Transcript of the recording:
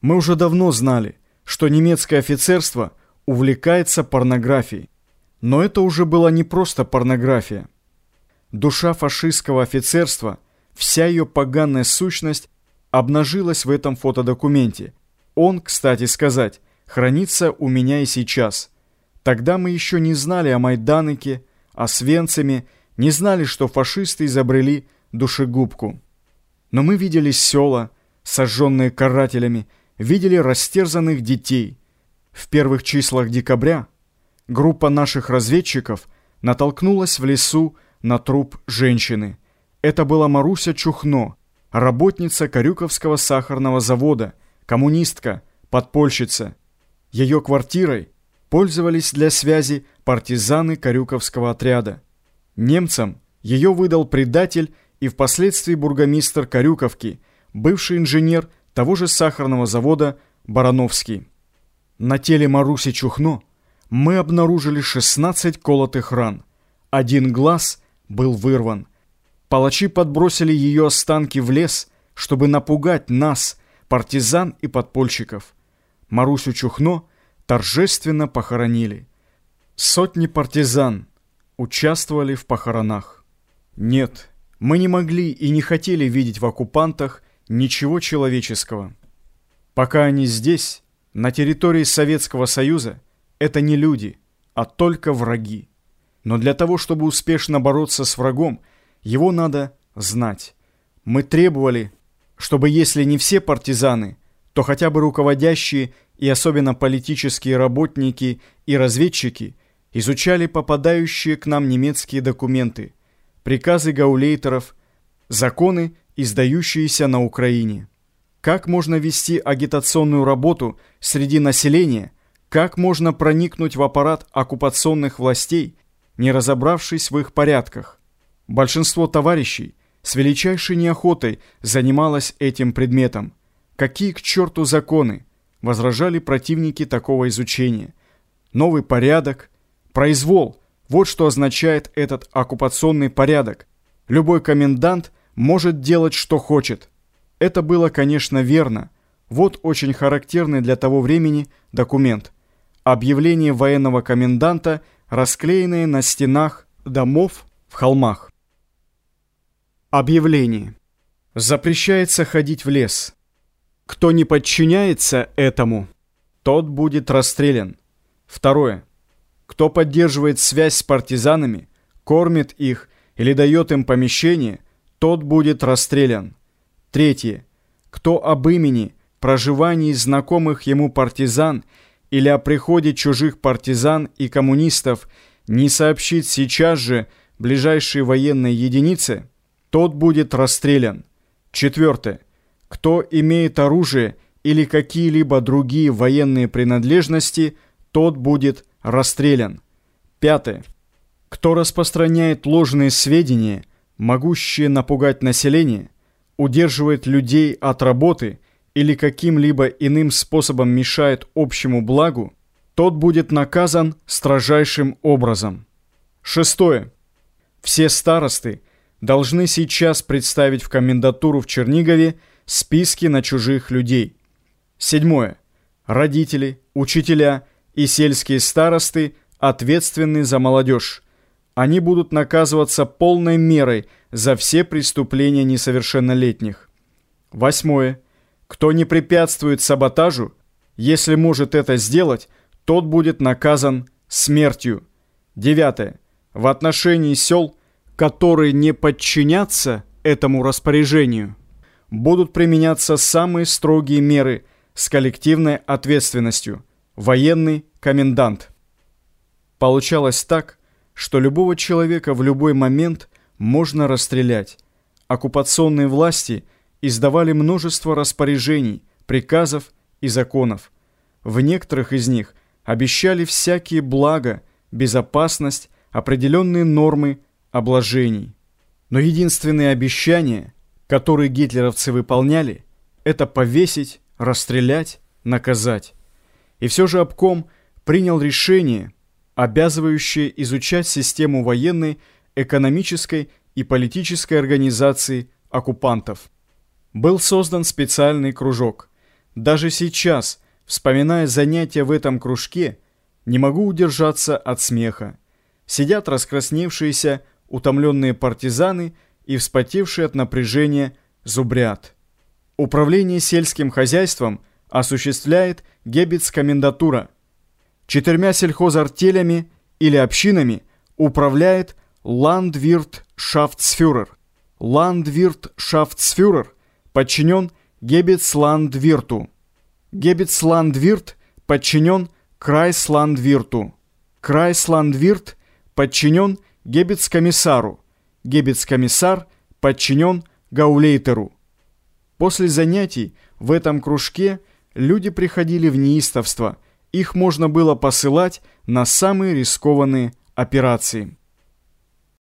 Мы уже давно знали, что немецкое офицерство увлекается порнографией. Но это уже была не просто порнография. Душа фашистского офицерства, вся ее поганая сущность обнажилась в этом фотодокументе. Он, кстати сказать, хранится у меня и сейчас. Тогда мы еще не знали о Майданыке, о Свенцеме, не знали, что фашисты изобрели душегубку. Но мы видели села, сожженные карателями, видели растерзанных детей. В первых числах декабря группа наших разведчиков натолкнулась в лесу на труп женщины. Это была Маруся Чухно, работница Карюковского сахарного завода, коммунистка, подпольщица. Ее квартирой пользовались для связи партизаны Карюковского отряда. Немцам ее выдал предатель и впоследствии бургомистр Карюковки, бывший инженер того же сахарного завода Барановский. На теле Маруси Чухно мы обнаружили 16 колотых ран. Один глаз был вырван. Палачи подбросили ее останки в лес, чтобы напугать нас, партизан и подпольщиков. Марусю Чухно торжественно похоронили. Сотни партизан участвовали в похоронах. Нет, мы не могли и не хотели видеть в оккупантах ничего человеческого. Пока они здесь, на территории Советского Союза, это не люди, а только враги. Но для того, чтобы успешно бороться с врагом, его надо знать. Мы требовали, чтобы если не все партизаны, то хотя бы руководящие и особенно политические работники и разведчики изучали попадающие к нам немецкие документы – приказы гаулейтеров, законы, издающиеся на Украине. Как можно вести агитационную работу среди населения, как можно проникнуть в аппарат оккупационных властей, не разобравшись в их порядках. Большинство товарищей с величайшей неохотой занималось этим предметом. Какие к черту законы, возражали противники такого изучения. Новый порядок, произвол – вот что означает этот оккупационный порядок. Любой комендант может делать, что хочет. Это было, конечно, верно. Вот очень характерный для того времени документ. Объявление военного коменданта, расклеенное на стенах домов в холмах. Объявление. Запрещается ходить в лес. Кто не подчиняется этому, тот будет расстрелян. Второе. Кто поддерживает связь с партизанами, кормит их или дает им помещение, тот будет расстрелян. Третье. Кто об имени, проживании знакомых ему партизан или о приходе чужих партизан и коммунистов не сообщит сейчас же ближайшей военной единице, тот будет расстрелян. Четвертое. Кто имеет оружие или какие-либо другие военные принадлежности, тот будет расстрелян. Пятое. Кто распространяет ложные сведения, могущие напугать население, удерживает людей от работы или каким-либо иным способом мешает общему благу, тот будет наказан строжайшим образом. Шестое. Все старосты должны сейчас представить в комендатуру в Чернигове списки на чужих людей. Седьмое. Родители, учителя и сельские старосты ответственны за молодежь. Они будут наказываться полной мерой за все преступления несовершеннолетних. Восьмое. Кто не препятствует саботажу, если может это сделать, тот будет наказан смертью. Девятое. В отношении сел, которые не подчинятся этому распоряжению, будут применяться самые строгие меры с коллективной ответственностью – военный комендант. Получалось так, что любого человека в любой момент можно расстрелять. Оккупационные власти издавали множество распоряжений, приказов и законов. В некоторых из них обещали всякие блага, безопасность, определенные нормы обложений. Но единственные обещания, которые гитлеровцы выполняли, это повесить, расстрелять, наказать. И все же обком принял решение, обязывающее изучать систему военной, экономической и политической организации оккупантов. Был создан специальный кружок. Даже сейчас, вспоминая занятия в этом кружке, не могу удержаться от смеха. Сидят раскрасневшиеся, утомленные партизаны и вспотевшие от напряжения зубрят. Управление сельским хозяйством осуществляет Гебец-комендатура. Четырьмя сельхозартелями или общинами управляет Ландвиртшафтсфюрер. Ландвиртшафтсфюрер подчинен Гебецландвирту. Гебецландвирт подчинен Крайсландвирту. Крайсландвирт подчинен Гебецкомиссару. Гебецкомиссар подчинен Гаулейтеру. После занятий в этом кружке люди приходили в неистовство. Их можно было посылать на самые рискованные операции.